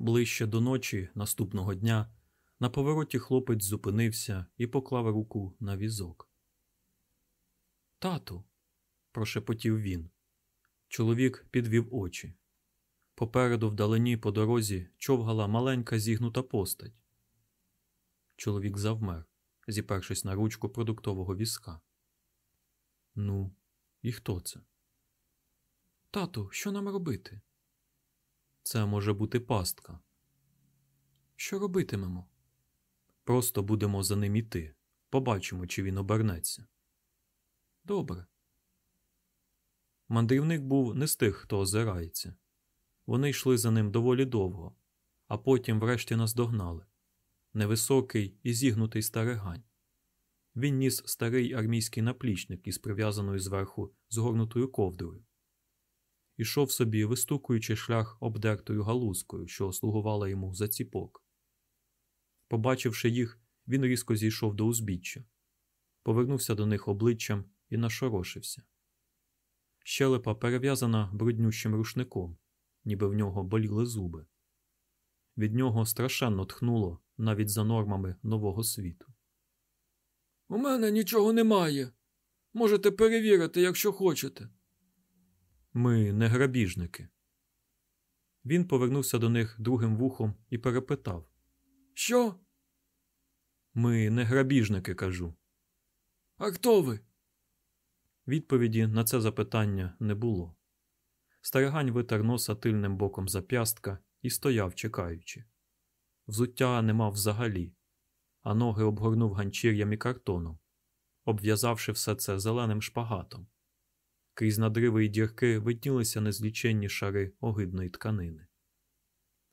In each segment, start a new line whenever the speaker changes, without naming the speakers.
Ближче до ночі наступного дня на повороті хлопець зупинився і поклав руку на візок. Тату, прошепотів він. Чоловік підвів очі. Попереду вдалині по дорозі човгала маленька зігнута постать. Чоловік завмер, зіпершись на ручку продуктового візка. Ну, і хто це? Тату, що нам робити? Це може бути пастка. Що робитимемо? Просто будемо за ним іти. Побачимо, чи він обернеться. Добре. Мандрівник був не з тих, хто озирається. Вони йшли за ним доволі довго, а потім врешті наздогнали. Невисокий і зігнутий старигань. Він ніс старий армійський наплічник із прив'язаною зверху згорнутою ковдрою. Ішов собі, вистукуючи шлях обдертою галузкою, що слугувала йому за ціпок. Побачивши їх, він різко зійшов до узбіччя, повернувся до них обличчям і нашорошився. Щелепа перев'язана бруднющим рушником, ніби в нього боліли зуби. Від нього страшенно тхнуло навіть за нормами нового світу.
У мене нічого немає. Можете перевірити, якщо хочете.
Ми не грабіжники. Він повернувся до них другим вухом і перепитав
Що?
Ми не грабіжники, кажу.
А хто ви?
Відповіді на це запитання не було. Старигань витер носа тильним боком зап'ястка і стояв, чекаючи. Взуття не мав взагалі, а ноги обгорнув ганчір'ям і картоном, обв'язавши все це зеленим шпагатом. Крізь надриви й дірки виднілися незліченні шари огидної тканини.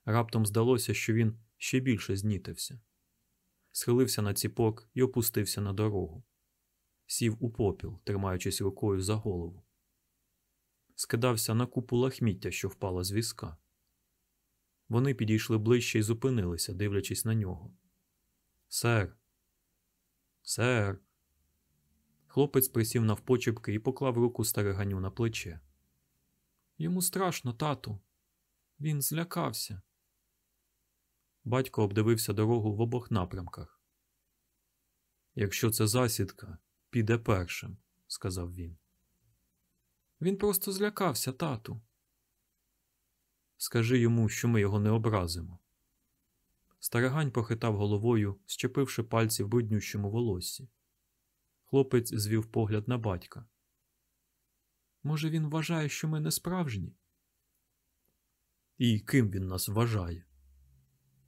Раптом здалося, що він ще більше знітився, схилився на ціпок і опустився на дорогу, сів у попіл, тримаючись рукою за голову, скидався на купу лахміття, що впала з візка. Вони підійшли ближче і зупинилися, дивлячись на нього. Сер, сер. Хлопець присів навпочепки і поклав руку стариганю на плече. Йому страшно, тату. Він злякався. Батько обдивився дорогу в обох напрямках. Якщо це засідка, піде першим, сказав він. Він просто злякався, тату. Скажи йому, що ми його не образимо. Старигань похитав головою, щепивши пальці в бруднющому волоссі. Хлопець звів погляд на батька. Може, він вважає, що ми не справжні? І ким він нас вважає?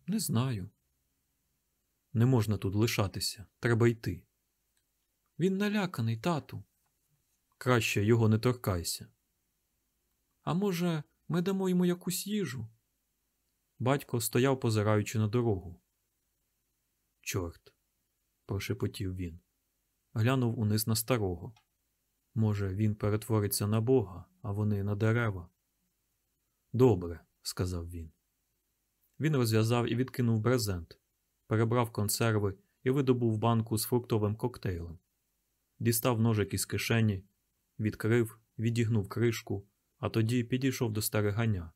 Не знаю. Не можна тут лишатися. Треба йти. Він наляканий, тату. Краще його не торкайся. А може, ми дамо йому якусь їжу? Батько стояв, позираючи на дорогу. Чорт, прошепотів він. Глянув униз на старого. Може, він перетвориться на бога, а вони на дерева. Добре, сказав він. Він розв'язав і відкинув брезент, перебрав консерви і видобув банку з фруктовим коктейлем. Дістав ножик із кишені, відкрив, відігнув кришку, а тоді підійшов до стариганя,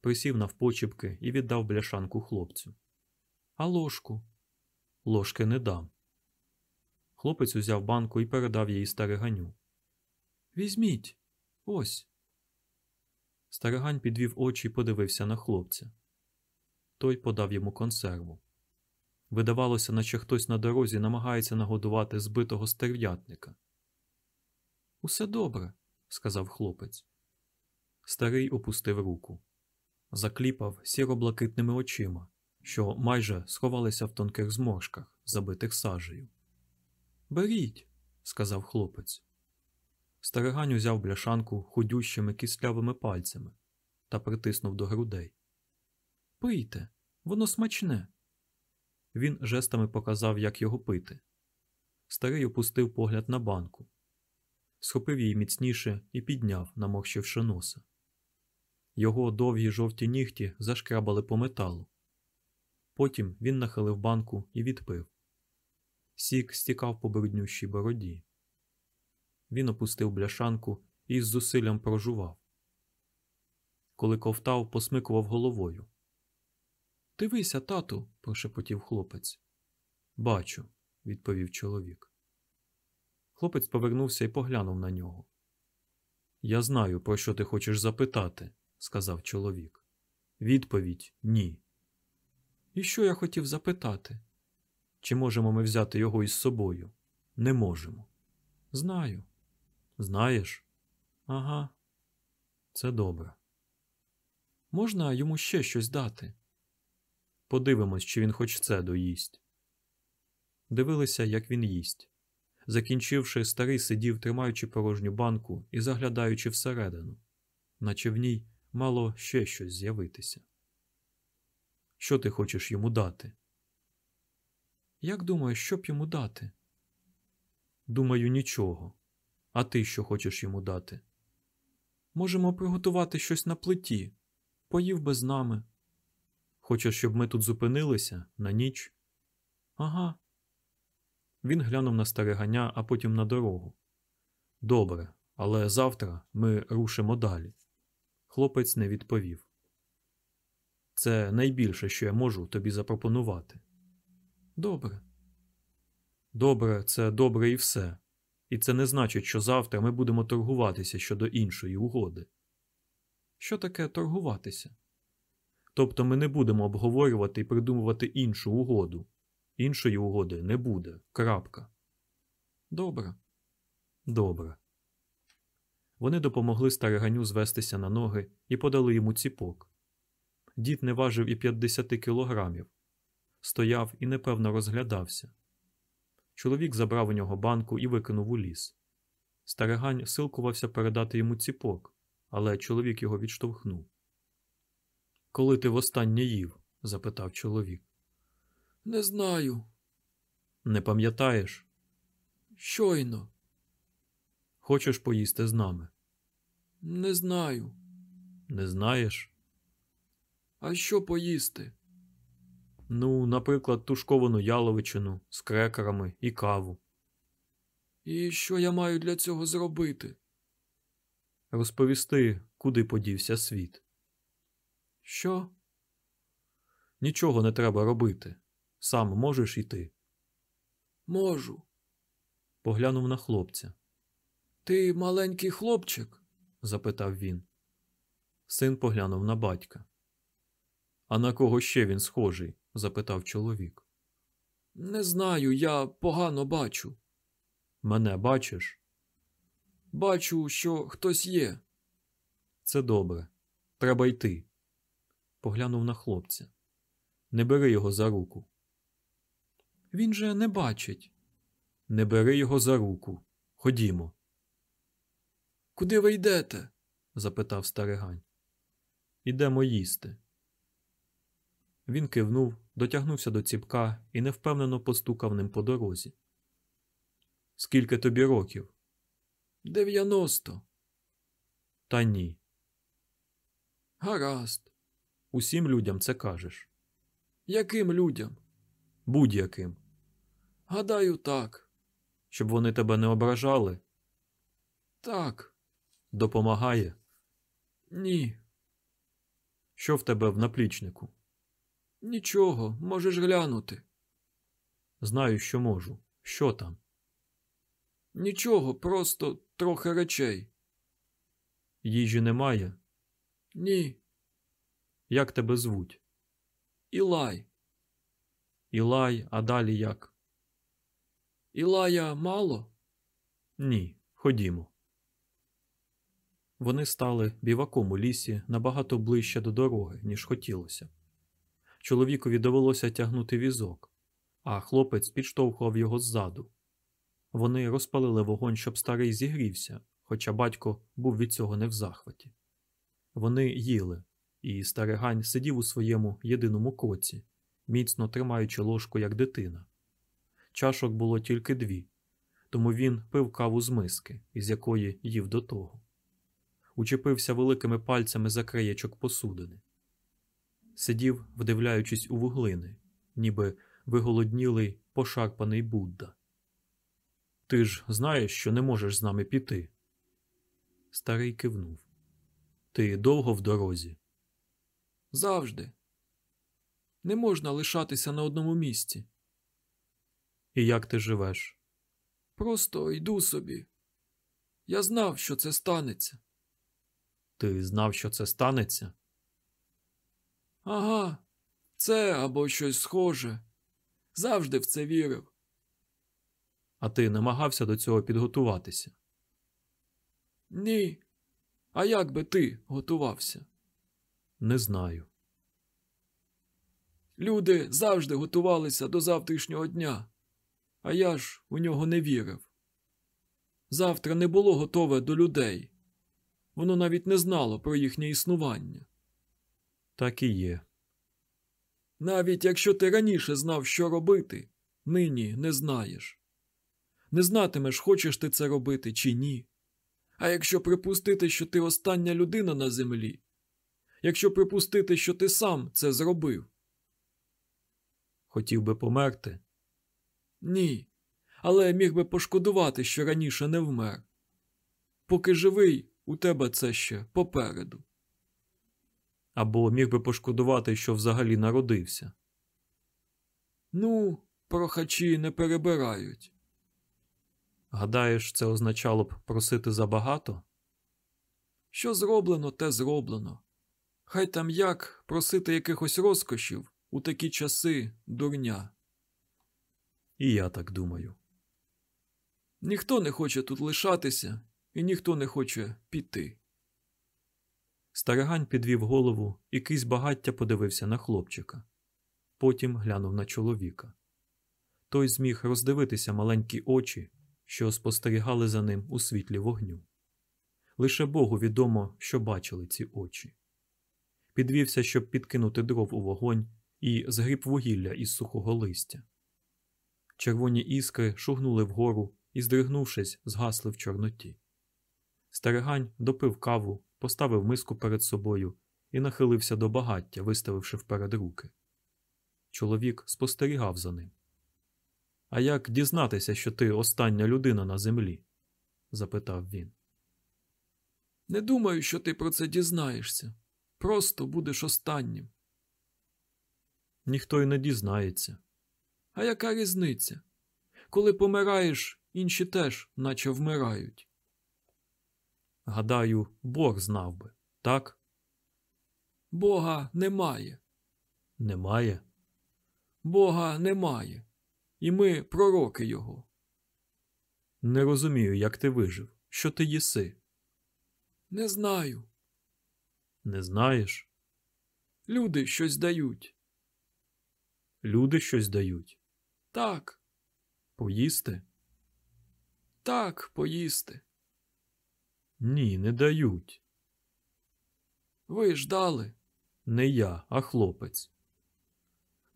присів навпочіпки і віддав бляшанку хлопцю. А ложку? Ложки не дам. Хлопець узяв банку і передав її стариганю. Візьміть, ось. Старигань підвів очі і подивився на хлопця. Той подав йому консерву. Видавалося, наче хтось на дорозі намагається нагодувати збитого стерв'ятника. Усе добре, сказав хлопець. Старий опустив руку, закліпав сіро-блакитними очима, що майже сховалися в тонких зморшках, забитих сажею. Беріть, сказав хлопець. Старигань узяв бляшанку худющими кислявими пальцями та притиснув до грудей. Пийте, воно смачне. Він жестами показав, як його пити. Старий опустив погляд на банку, схопив її міцніше і підняв, наморщивши носа. Його довгі жовті нігті зашкрабали по металу. Потім він нахилив банку і відпив. Сік стікав по бруднющій бороді. Він опустив бляшанку і з зусиллям прожував. Коли ковтав, посмикував головою. Дивися, тату, прошепотів хлопець. Бачу, відповів чоловік. Хлопець повернувся і поглянув на нього. Я знаю, про що ти хочеш запитати, сказав чоловік. Відповідь ні. І що я хотів запитати? Чи можемо ми взяти його із собою? Не можемо. Знаю. Знаєш? Ага. Це добре. Можна йому ще щось дати? Подивимось, чи він хоч це доїсть. Дивилися, як він їсть. Закінчивши, старий сидів, тримаючи порожню банку і заглядаючи всередину, наче в ній мало ще щось з'явитися. Що ти хочеш йому дати? Як думаєш, що б йому дати? Думаю, нічого. А ти що хочеш йому дати? Можемо приготувати щось на плиті. Поїв би з нами. Хочеш, щоб ми тут зупинилися на ніч? Ага. Він глянув на стариганя, а потім на дорогу. Добре, але завтра ми рушимо далі. Хлопець не відповів. Це найбільше, що я можу тобі запропонувати. Добре. Добре, це добре і все. І це не значить, що завтра ми будемо торгуватися щодо іншої угоди. Що таке торгуватися? Тобто ми не будемо обговорювати і придумувати іншу угоду. Іншої угоди не буде. Крапка. Добре. Добре. Вони допомогли стариганю звестися на ноги і подали йому ціпок. Дід не важив і 50 кілограмів. Стояв і непевно розглядався. Чоловік забрав у нього банку і викинув у ліс. Старигань силкувався передати йому ціпок, але чоловік його відштовхнув. Коли ти востаннє їв? запитав чоловік.
Не знаю.
Не пам'ятаєш?
Щойно.
Хочеш поїсти з нами?
Не знаю.
Не знаєш?
А що поїсти?
Ну, наприклад, тушковану яловичину з крекерами і каву.
І що я маю для цього зробити?
Розповісти, куди подівся світ.
Що?
Нічого не треба робити. Сам можеш йти.
Можу.
Поглянув на хлопця.
Ти маленький хлопчик?
запитав він. Син поглянув на батька. А на кого ще він схожий? Запитав чоловік.
Не знаю, я погано бачу.
Мене бачиш?
Бачу, що хтось є.
Це добре. Треба йти. Поглянув на хлопця. Не бери його за руку. Він же не бачить. Не бери його за руку. Ходімо.
Куди ви йдете?
запитав старигань. Ідемо їсти. Він кивнув, дотягнувся до ціпка і невпевнено постукав ним по дорозі. Скільки тобі років?
Дев'яносто.
Та ні.
Гаразд.
Усім людям це кажеш.
Яким людям?
Будь-яким.
Гадаю, так.
Щоб вони тебе не ображали,
Так.
допомагає.
Ні.
Що в тебе в наплічнику?
Нічого, можеш глянути.
Знаю, що можу. Що там?
Нічого, просто трохи речей.
Їжі немає?
Ні.
Як тебе звуть?
Ілай.
Ілай, а далі як?
Ілая мало?
Ні, ходімо. Вони стали біваком у лісі набагато ближче до дороги, ніж хотілося. Чоловікові довелося тягнути візок, а хлопець підштовхував його ззаду. Вони розпалили вогонь, щоб старий зігрівся, хоча батько був від цього не в захваті. Вони їли, і старигань сидів у своєму єдиному коці, міцно тримаючи ложку, як дитина. Чашок було тільки дві, тому він пив каву з миски, із якої їв до того. Учепився великими пальцями за краєчок посудини. Сидів, вдивляючись у вуглини, ніби виголоднілий, пошарпаний Будда. Ти ж знаєш, що не можеш з нами піти. Старий кивнув. Ти довго в дорозі?
Завжди. Не можна лишатися на одному місці.
І як ти живеш?
Просто йду собі. Я знав, що це станеться.
Ти знав, що це станеться?
Ага, це або щось схоже. Завжди в це вірив.
А ти намагався до цього підготуватися?
Ні. А як би ти готувався?
Не знаю.
Люди завжди готувалися до завтрашнього дня, а я ж у нього не вірив. Завтра не було готове до людей. Воно навіть не знало про їхнє існування.
Так і є.
Навіть якщо ти раніше знав, що робити, нині не знаєш. Не знатимеш, хочеш ти це робити чи ні. А якщо припустити, що ти остання людина на землі, якщо припустити, що ти сам це зробив,
Хотів би померти?
ні. Але міг би пошкодувати, що раніше не вмер. Поки живий, у тебе це ще попереду.
Або міг би пошкодувати, що взагалі народився.
Ну, прохачі не перебирають.
Гадаєш, це означало б просити забагато?
Що зроблено, те зроблено. Хай там як просити якихось розкошів у такі часи дурня.
І я так думаю.
Ніхто не хоче тут лишатися, і ніхто не хоче піти.
Старигань підвів голову і крізь багаття подивився на хлопчика. Потім глянув на чоловіка. Той зміг роздивитися маленькі очі, що спостерігали за ним у світлі вогню. Лише Богу відомо, що бачили ці очі. Підвівся, щоб підкинути дров у вогонь, і згріб вугілля із сухого листя. Червоні іскри шугнули вгору і, здригнувшись, згасли в чорноті. Старигань допив каву, поставив миску перед собою і нахилився до багаття, виставивши вперед руки. Чоловік спостерігав за ним. А як дізнатися, що ти остання людина на землі? запитав він.
Не думаю, що ти про це дізнаєшся. Просто будеш останнім.
Ніхто й не дізнається.
А яка різниця? Коли помираєш, інші теж, наче вмирають.
Гадаю, Бог знав би, так?
Бога немає.
Немає.
Бога немає. І ми пророки Його.
Не розумію, як ти вижив. Що ти їси?
Не знаю.
Не знаєш?
Люди щось дають.
Люди щось дають.
Так,
Поїсти?
так, поїсти.
Ні, не дають.
Ви ж дали.
Не я, а хлопець.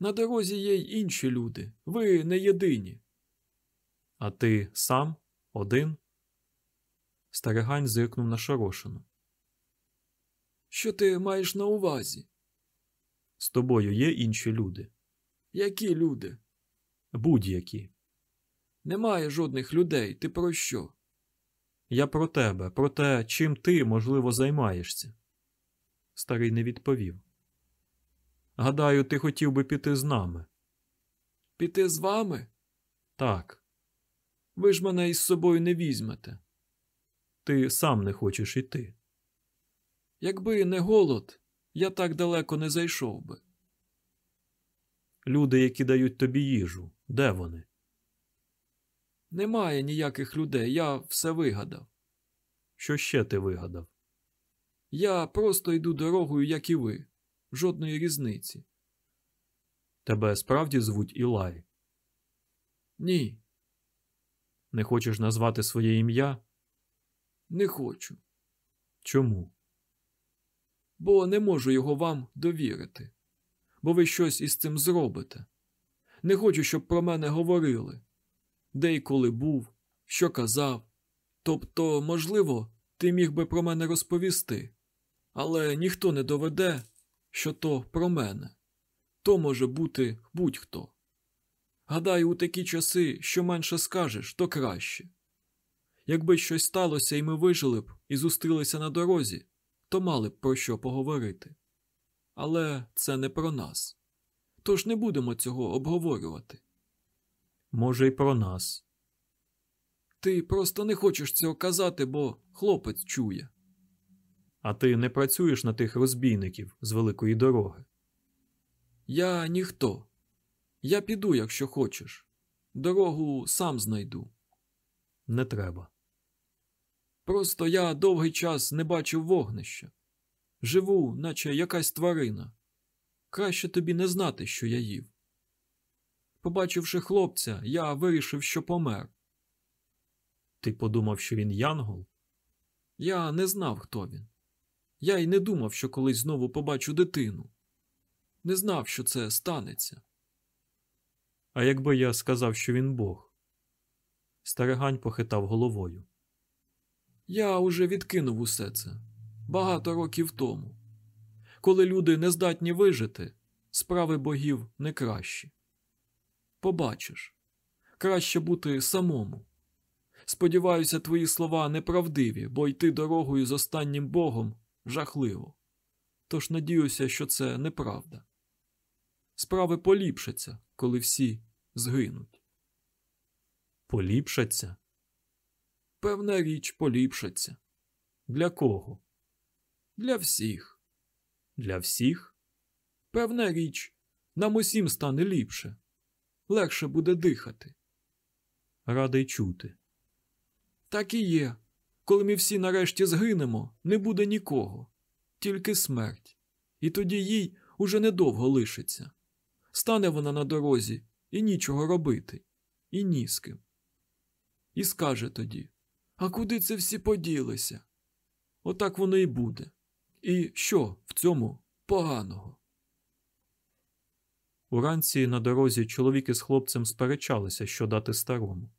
На дорозі є й інші люди. Ви не єдині.
А ти сам? Один? Старигань зиркнув на шорошину.
Що ти маєш на увазі?
З тобою є інші люди?
Які люди?
Будь-які.
Немає жодних людей. Ти про що?
Я про тебе, про те, чим ти, можливо, займаєшся. Старий не відповів. Гадаю, ти хотів би піти з нами.
Піти з вами?
Так,
Ви ж мене із собою не візьмете.
ти сам не хочеш іти.
Якби не голод, я так далеко не зайшов би.
Люди, які дають тобі їжу, де вони?
Немає ніяких людей, я все вигадав.
Що ще ти вигадав?
Я просто йду дорогою, як і ви. Жодної різниці.
Тебе справді звуть Ілай?
Ні,
Не хочеш назвати своє ім'я?
не хочу,
Чому?
бо не можу його вам довірити, бо ви щось із цим зробите. Не хочу, щоб про мене говорили. Де й коли був, що казав. Тобто, можливо, ти міг би про мене розповісти, але ніхто не доведе, що то про мене. То може бути будь-хто. Гадаю, у такі часи, що менше скажеш, то краще. Якби щось сталося і ми вижили б і зустрілися на дорозі, то мали б про що поговорити. Але це не про нас. Тож не будемо цього обговорювати.
Може, й про нас.
Ти просто не хочеш цього казати, бо хлопець чує.
А ти не працюєш на тих розбійників з великої дороги.
Я ніхто. Я піду, якщо хочеш. Дорогу сам знайду.
Не треба.
Просто я довгий час не бачив вогнища. Живу, наче якась тварина. Краще тобі не знати, що я їв. Побачивши хлопця, я вирішив, що помер.
Ти подумав, що він янгол?
Я не знав, хто він. Я й не думав, що колись знову побачу дитину. Не знав, що це станеться.
А якби я сказав, що він Бог? Старигань похитав головою.
Я уже відкинув усе це багато років тому. Коли люди не здатні вижити, справи богів не кращі. Побачиш, краще бути самому. Сподіваюся, твої слова неправдиві, бо йти дорогою з останнім богом жахливо. Тож надіюся, що це неправда. Справи поліпшаться, коли всі згинуть.
Поліпшаться?
Певна річ поліпшаться.
Для кого?
Для всіх.
Для всіх?
Певна річ, нам усім стане ліпше. Легше буде дихати.
Радий чути.
Так і є. Коли ми всі нарешті згинемо, не буде нікого, тільки смерть. І тоді їй уже недовго лишиться. Стане вона на дорозі і нічого робити, і ні з ким. І скаже тоді: А куди це всі поділися? Отак воно і буде. І що в цьому поганого?
Уранці на дорозі чоловік із хлопцем сперечалися, що дати старому.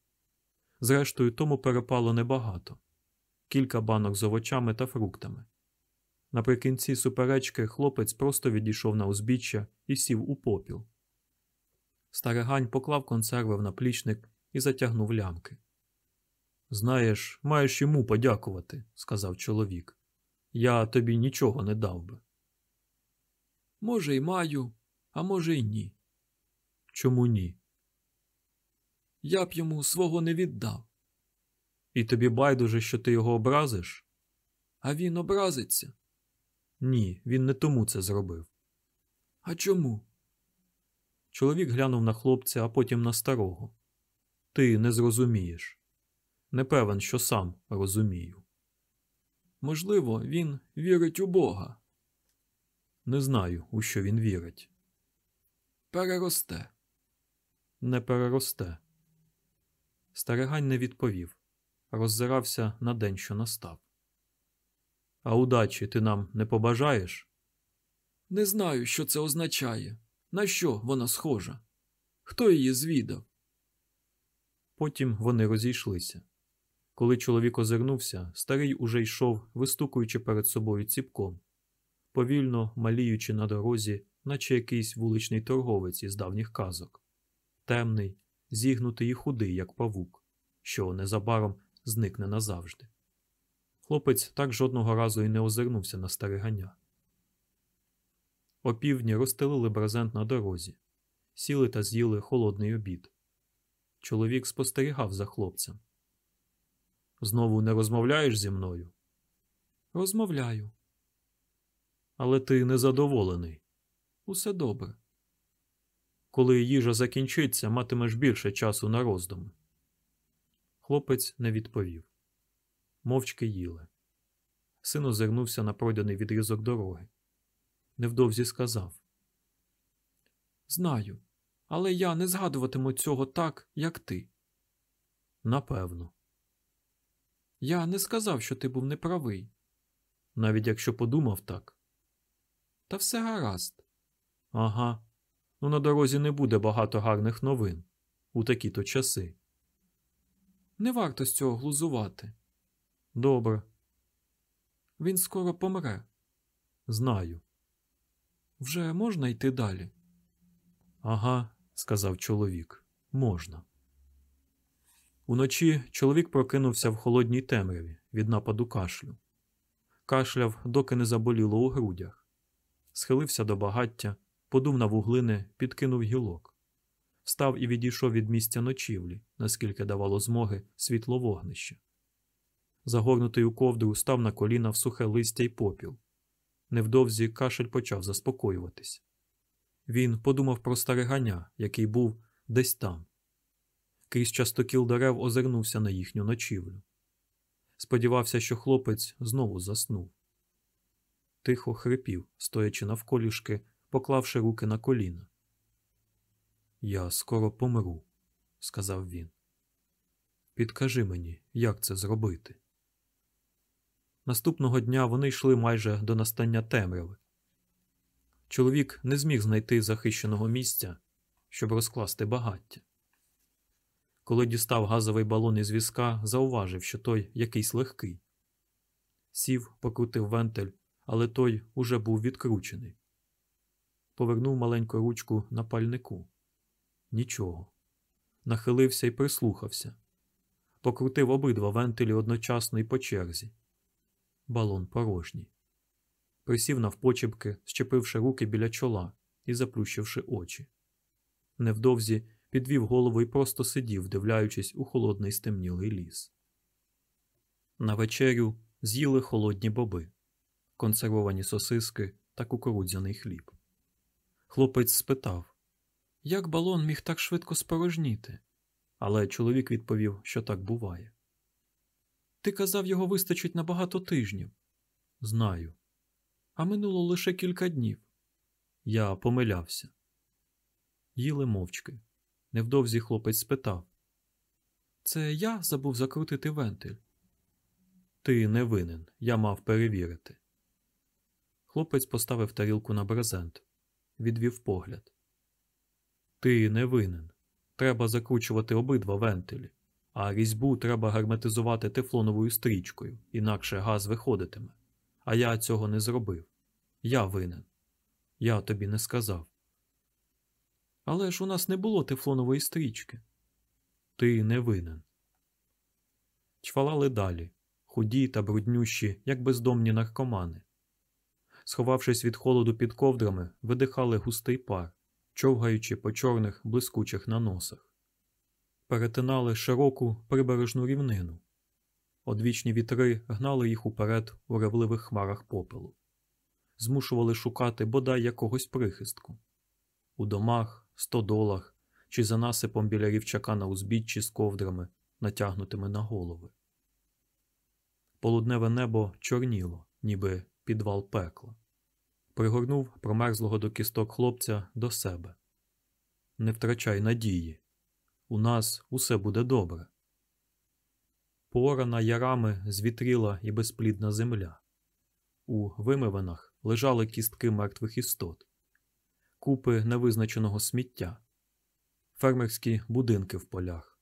Зрештою, тому перепало небагато кілька банок з овочами та фруктами. Наприкінці суперечки хлопець просто відійшов на узбіччя і сів у попіл. Старигань поклав консерви в наплічник і затягнув лямки. Знаєш, маєш йому подякувати, сказав чоловік. Я тобі нічого не дав би.
Може, й маю, а може, й ні.
Чому ні?
Я б йому свого не віддав,
І тобі байдуже, що ти його образиш?
а він образиться.
Ні, він не тому це зробив.
А чому?
Чоловік глянув на хлопця, а потім на старого. Ти не зрозумієш. Не певен, що сам розумію.
Можливо, він вірить у Бога,
Не знаю, у що він вірить.
Переросте.
Не переросте. Старигань не відповів, роззирався на день, що настав. А удачі ти нам не побажаєш?
Не знаю, що це означає, на що вона схожа. Хто її звідав?
Потім вони розійшлися. Коли чоловік озирнувся, старий уже йшов, вистукуючи перед собою ціпком, повільно маліючи на дорозі, наче якийсь вуличний торговець із давніх казок, темний, зігнутий і худий, як павук, що незабаром зникне назавжди. Хлопець так жодного разу і не озирнувся на стариганя. Опівдні розстелили брезент на дорозі, сіли та з'їли холодний обід. Чоловік спостерігав за хлопцем. Знову не розмовляєш зі мною?
Розмовляю.
Але ти незадоволений.
Усе добре.
Коли їжа закінчиться, матимеш більше часу на роздуми. Хлопець не відповів. Мовчки їли. Син озирнувся на пройдений відрізок дороги. Невдовзі сказав:
Знаю. Але я не згадуватиму цього так, як ти.
Напевно,
Я не сказав, що ти був неправий.
навіть якщо подумав так.
Та все гаразд.
Ага. Ну на дорозі не буде багато гарних новин у такі-то часи.
Не варто з цього глузувати.
Добре,
Він скоро помре.
знаю.
Вже можна йти далі.
Ага, сказав чоловік. Можна. Уночі чоловік прокинувся в холодній темряві від нападу кашлю. Кашляв, доки не заболіло у грудях. Схилився до багаття, подув на вуглини, підкинув гілок. Встав і відійшов від місця ночівлі, наскільки давало змоги світло вогнище. Загорнутий у ковдру став на коліна в сухе листя й попіл. Невдовзі кашель почав заспокоюватись. Він подумав про стариганя, який був десь там. Крізь частокіл дерев озирнувся на їхню ночівлю. Сподівався, що хлопець знову заснув. Тихо хрипів, стоячи навколішки, поклавши руки на коліна. Я скоро помру, сказав він. Підкажи мені, як це зробити. Наступного дня вони йшли майже до настання темряви. Чоловік не зміг знайти захищеного місця, щоб розкласти багаття. Коли дістав газовий балон із візка, зауважив, що той якийсь легкий. Сів, покрутив вентиль, але той уже був відкручений. Повернув маленьку ручку на пальнику. Нічого. Нахилився і прислухався. Покрутив обидва вентилі одночасно і по черзі. Балон порожній. Присів навпочепки, щепивши руки біля чола і заплющивши очі. Невдовзі підвів голову і просто сидів, вдивляючись у холодний стемнілий ліс. На вечерю з'їли холодні боби, консервовані сосиски та кукурудзяний хліб. Хлопець спитав, як балон міг так швидко спорожніти, але чоловік відповів, що так буває. Ти казав, його вистачить на багато тижнів. Знаю. А минуло лише кілька днів. Я помилявся. Їли мовчки. Невдовзі хлопець спитав Це я забув закрутити вентиль? Ти не винен, я мав перевірити. Хлопець поставив тарілку на брезент, відвів погляд. Ти не винен. Треба закручувати обидва вентилі, а різьбу треба герметизувати тефлоновою стрічкою, інакше газ виходитиме. А я цього не зробив. Я винен. Я тобі не сказав. Але ж у нас не було тефлонової стрічки. Ти не винен. Чвалали далі, худі та бруднющі, як бездомні наркомани. Сховавшись від холоду під ковдрами, видихали густий пар, човгаючи по чорних блискучих наносах. Перетинали широку прибережну рівнину. Одвічні вітри гнали їх уперед у ревливих хмарах попелу, змушували шукати бодай якогось прихистку у домах, стодолах чи за насипом біля рівчака на узбіччі з ковдрами, натягнутими на голови. Полудневе небо чорніло, ніби підвал пекла. Пригорнув промерзлого до кісток хлопця до себе. Не втрачай надії. У нас усе буде добре. Поорана ярами звітріла і безплідна земля. У вимивинах лежали кістки мертвих істот, купи невизначеного сміття, фермерські будинки в полях.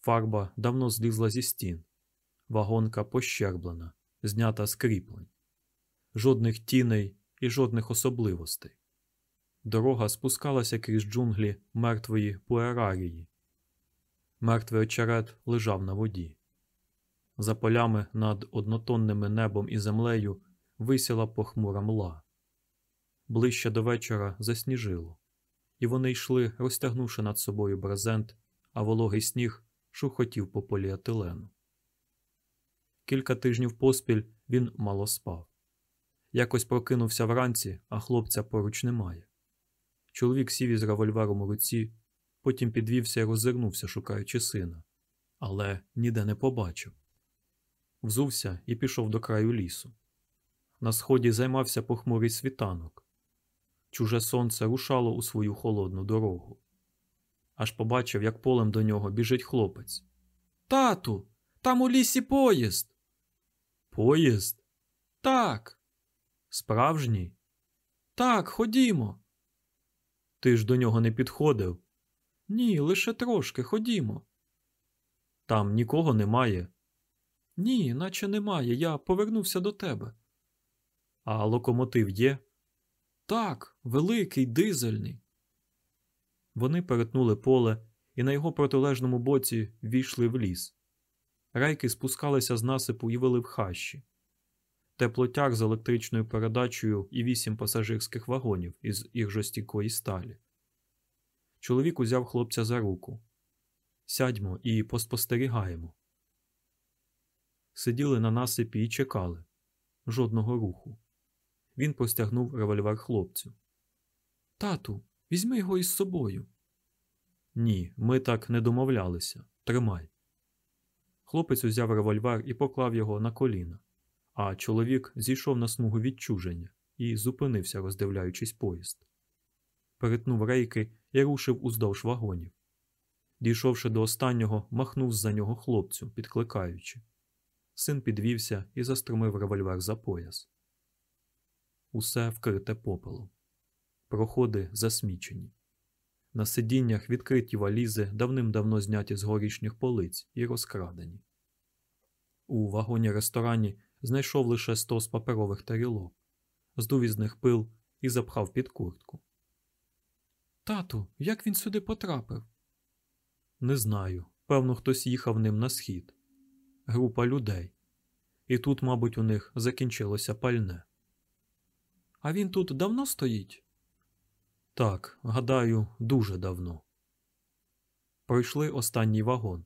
Фарба давно злізла зі стін, вагонка пощерблена, знята з кріплень, жодних тіней і жодних особливостей. Дорога спускалася крізь джунглі мертвої пуерарії. Мертвий очерет лежав на воді. За полями над однотонними небом і землею висіла похмура мла. Ближче до вечора засніжило, і вони йшли, розтягнувши над собою брезент, а вологий сніг шухотів по поліетилену. Кілька тижнів поспіль він мало спав. Якось прокинувся вранці, а хлопця поруч немає. Чоловік сів із револьвером у руці, потім підвівся і роззирнувся, шукаючи сина, але ніде не побачив. Взувся і пішов до краю лісу. На сході займався похмурий світанок. Чуже сонце рушало у свою холодну дорогу. Аж побачив, як полем до нього біжить хлопець. Тату, там у лісі поїзд. Поїзд? Так. Справжній? Так, ходімо. Ти ж до нього не підходив? Ні, лише трошки ходімо. Там нікого немає. Ні, наче немає. Я повернувся до тебе. А локомотив є? Так, великий, дизельний. Вони перетнули поле і на його протилежному боці війшли в ліс. Рейки спускалися з насипу і вели в хащі. Теплотяг з електричною передачею і вісім пасажирських вагонів із іржостійкої сталі. Чоловік узяв хлопця за руку. Сядьмо і поспостерігаємо. Сиділи на насипі і чекали. Жодного руху. Він простягнув револьвер хлопцю. Тату, візьми його із собою. Ні, ми так не домовлялися. Тримай. Хлопець узяв револьвер і поклав його на коліна, а чоловік зійшов на смугу відчуження і зупинився, роздивляючись поїзд. Перетнув рейки і рушив уздовж вагонів. Дійшовши до останнього, махнув за нього хлопцю, підкликаючи. Син підвівся і застромив револьвер за пояс. Усе вкрите попелом. Проходи засмічені. На сидіннях відкриті валізи давним-давно зняті з горішніх полиць і розкрадені. У вагоні ресторані знайшов лише стос паперових тарілок, здув із них пил і запхав під куртку. Тату, як він сюди потрапив? Не знаю. Певно, хтось їхав ним на схід. Група людей. І тут, мабуть, у них закінчилося пальне. А він тут давно стоїть? Так, гадаю, дуже давно. Пройшли останній вагон,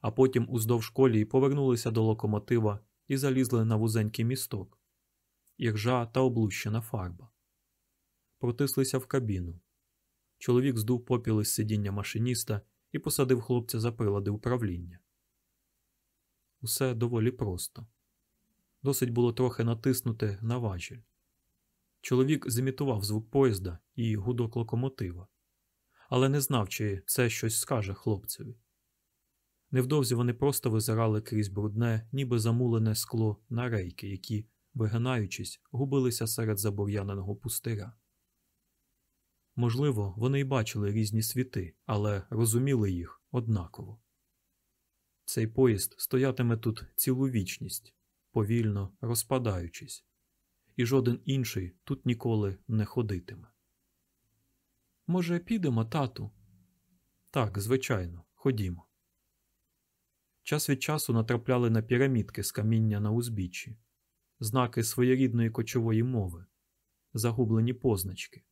а потім уздовж колії повернулися до локомотива і залізли на вузенький місток, іржа та облущена фарба. Протислися в кабіну. Чоловік здув попіл із сидіння машиніста і посадив хлопця за прилади управління. Усе доволі просто. Досить було трохи натиснути на важіль. Чоловік зімітував звук поїзда і гудок локомотива, але не знав, чи це щось скаже хлопцеві. Невдовзі вони просто визирали крізь брудне, ніби замулене скло на рейки, які, вигинаючись, губилися серед забур'яненого пустиря. Можливо, вони й бачили різні світи, але розуміли їх однаково. Цей поїзд стоятиме тут цілу вічність, повільно розпадаючись, і жоден інший тут ніколи не ходитиме. Може, підемо, тату? Так, звичайно, ходімо. Час від часу натрапляли на пірамідки з каміння на узбіччі, знаки своєрідної кочової мови, загублені позначки.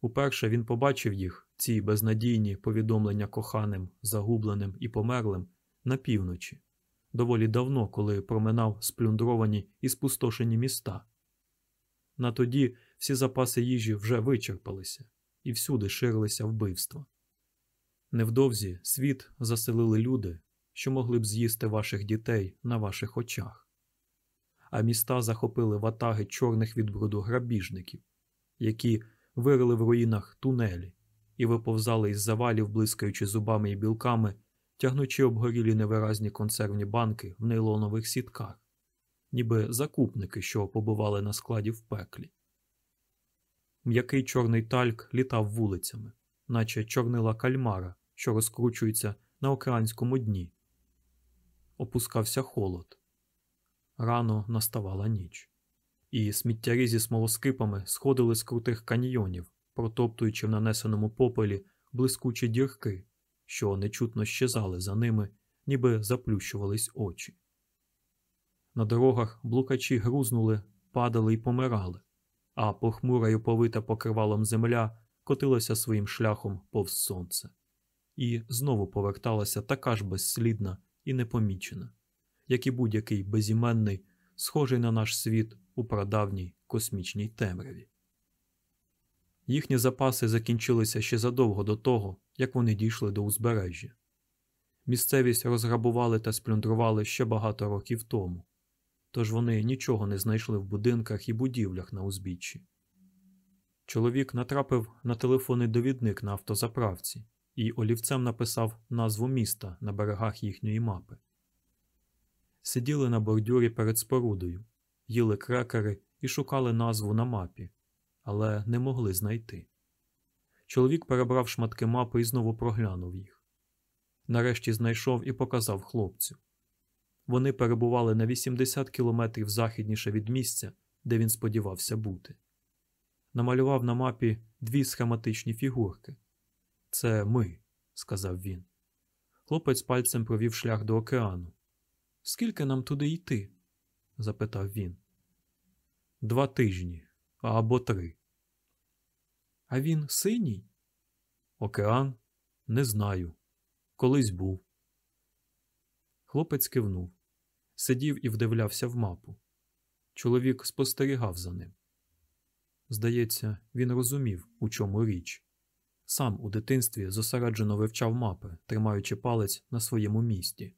Уперше він побачив їх, ці безнадійні повідомлення коханим, загубленим і померлим, на півночі, доволі давно, коли проминав сплюндровані і спустошені міста. На тоді всі запаси їжі вже вичерпалися, і всюди ширилися вбивства. Невдовзі світ заселили люди, що могли б з'їсти ваших дітей на ваших очах, а міста захопили ватаги чорних від бруду грабіжників, які вирили в руїнах тунелі і виповзали із завалів, блискаючи зубами і білками, тягнучи обгорілі невиразні консервні банки в нейлонових сітках, ніби закупники, що побували на складі в пеклі. М'який чорний тальк літав вулицями, наче чорнила кальмара, що розкручується на океанському дні. Опускався холод. Рано наставала ніч і сміттярі зі смолоскипами сходили з крутих каньйонів, протоптуючи в нанесеному попелі блискучі дірки, що нечутно щезали за ними, ніби заплющувались очі. На дорогах блукачі грузнули, падали й помирали, а похмура й оповита покривалом земля котилася своїм шляхом повз сонце, і знову поверталася така ж безслідна і непомічена, як і будь-який безіменний, схожий на наш світ у прадавній космічній темряві. Їхні запаси закінчилися ще задовго до того, як вони дійшли до узбережжя. Місцевість розграбували та сплюндрували ще багато років тому, тож вони нічого не знайшли в будинках і будівлях на узбіччі. Чоловік натрапив на телефонний довідник на автозаправці і олівцем написав назву міста на берегах їхньої мапи. Сиділи на бордюрі перед спорудою, їли крекери і шукали назву на мапі, але не могли знайти. Чоловік перебрав шматки мапи і знову проглянув їх. Нарешті знайшов і показав хлопцю. Вони перебували на 80 кілометрів західніше від місця, де він сподівався бути. Намалював на мапі дві схематичні фігурки. Це ми, сказав він. Хлопець пальцем провів шлях до океану. Скільки нам туди йти? запитав він. Два тижні або три.
А він синій?
Океан? Не знаю. Колись був. Хлопець кивнув, сидів і вдивлявся в мапу. Чоловік спостерігав за ним. Здається, він розумів, у чому річ. Сам у дитинстві зосереджено вивчав мапи, тримаючи палець на своєму місці.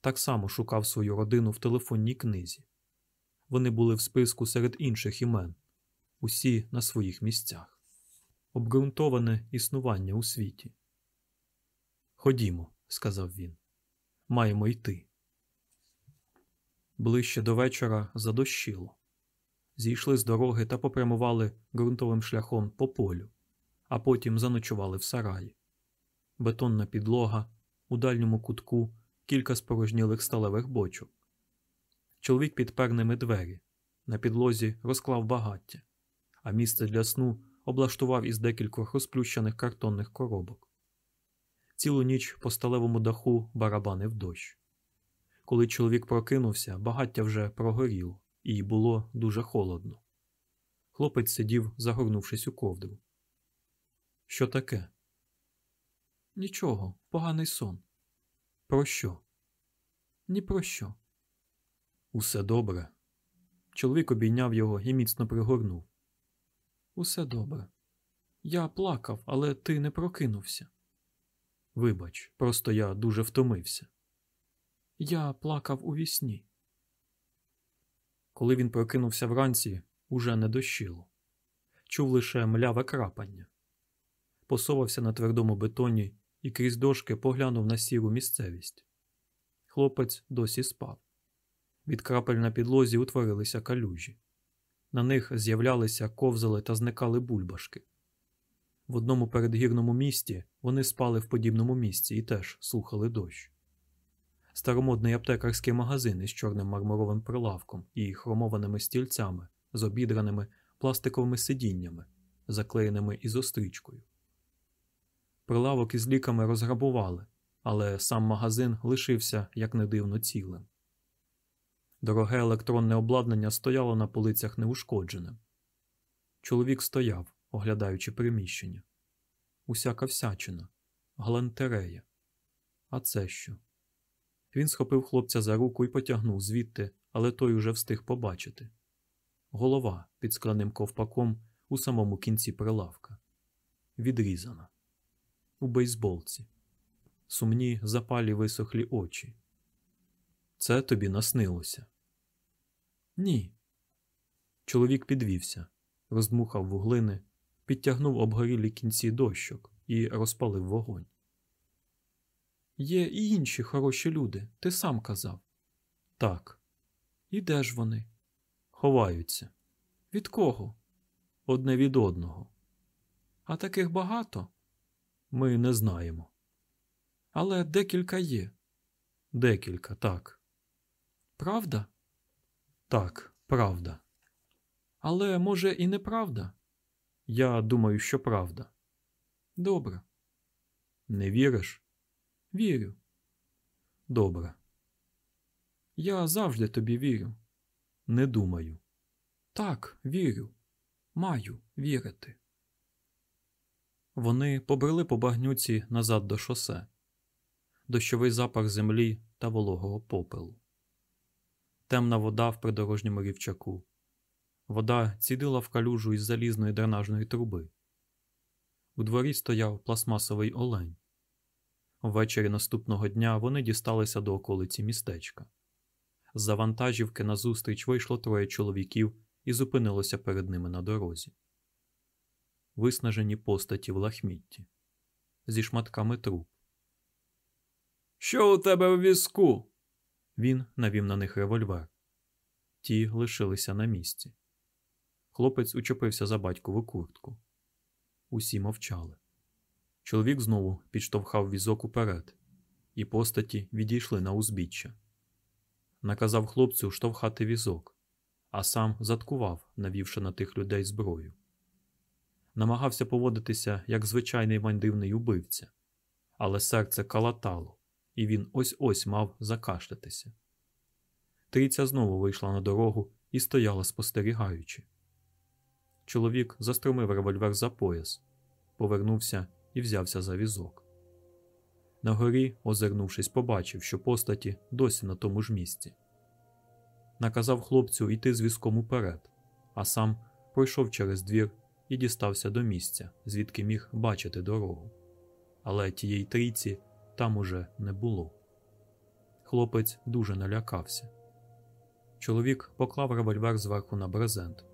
Так само шукав свою родину в телефонній книзі. Вони були в списку серед інших імен, усі на своїх місцях. Обґрунтоване існування у світі. Ходімо, сказав він. Маємо йти. Ближче до вечора задощило. Зійшли з дороги та попрямували ґрунтовим шляхом по полю, а потім заночували в сараї. Бетонна підлога, у дальньому кутку кілька спорожнілих сталевих бочок. Чоловік підпер ними двері, на підлозі розклав багаття, а місце для сну облаштував із декількох розплющених картонних коробок. Цілу ніч по сталевому даху барабанив дощ. Коли чоловік прокинувся, багаття вже прогоріло, і було дуже холодно. Хлопець сидів, загорнувшись у ковдру. Що таке?
Нічого, поганий сон.
Про що?
Ні про що.
Усе добре. Чоловік обійняв його і міцно пригорнув.
Усе добре. Я плакав, але ти не прокинувся.
Вибач, просто я дуже втомився.
Я плакав у вісні.
Коли він прокинувся вранці, уже не дощило. Чув лише мляве крапання. Посовався на твердому бетоні і крізь дошки поглянув на сіру місцевість. Хлопець досі спав. Від крапель на підлозі утворилися калюжі. На них з'являлися, ковзали та зникали бульбашки. В одному передгірному місті вони спали в подібному місці і теж слухали дощ. Старомодний аптекарський магазин із чорним мармуровим прилавком і хромованими стільцями з обідраними пластиковими сидіннями, заклеєними із остричкою. Прилавок із ліками розграбували, але сам магазин лишився, як не дивно, цілим. Дороге електронне обладнання стояло на полицях неушкодженим. Чоловік стояв, оглядаючи приміщення. Усяка всячина, галантерея. А це що? Він схопив хлопця за руку і потягнув звідти, але той уже встиг побачити. Голова під скляним ковпаком у самому кінці прилавка. Відрізана. У бейсболці. Сумні запалі висохлі очі. Це тобі наснилося? Ні. Чоловік підвівся, роздмухав вуглини, підтягнув обгорілі кінці дощок і розпалив вогонь.
Є і інші хороші люди, ти сам казав.
Так.
І де ж вони?
Ховаються.
Від кого?
Одне від одного.
А таких багато?
Ми не знаємо.
Але декілька є.
Декілька, так.
Правда?
Так, правда.
Але, може, і неправда?
Я думаю, що правда.
Добре.
Не віриш?
Вірю.
Добре.
Я завжди тобі вірю.
Не думаю.
Так, вірю. Маю вірити.
Вони побрели по багнюці назад до шосе, дощовий запах землі та вологого попелу. Темна вода в придорожньому рівчаку. Вода цідила в калюжу із залізної дренажної труби. У дворі стояв пластмасовий олень. Ввечері наступного дня вони дісталися до околиці містечка. З-за вантажівки назустріч вийшло троє чоловіків і зупинилося перед ними на дорозі. Виснажені постаті в лахмітті, зі шматками труп.
Що у тебе в візку?
Він навів на них револьвер. Ті лишилися на місці. Хлопець учепився за батькову куртку. Усі мовчали. Чоловік знову підштовхав візок уперед, і постаті відійшли на узбіччя. Наказав хлопцю штовхати візок, а сам заткував, навівши на тих людей зброю. Намагався поводитися як звичайний мандивний убивця, але серце калатало, і він ось ось мав закашлятися. Трійця знову вийшла на дорогу і стояла спостерігаючи. Чоловік застромив револьвер за пояс, повернувся і взявся за візок. На горі, озирнувшись, побачив, що постаті досі на тому ж місці. Наказав хлопцю йти з візком уперед, а сам пройшов через двір і дістався до місця, звідки міг бачити дорогу. Але тієї трійці там уже не було. Хлопець дуже налякався. Чоловік поклав револьвер зверху на брезент,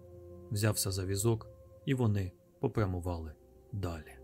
взявся за візок, і вони попрямували далі.